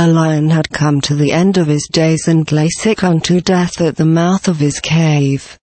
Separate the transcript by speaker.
Speaker 1: A lion had come to the end of his days and lay sick unto death at the mouth of his cave.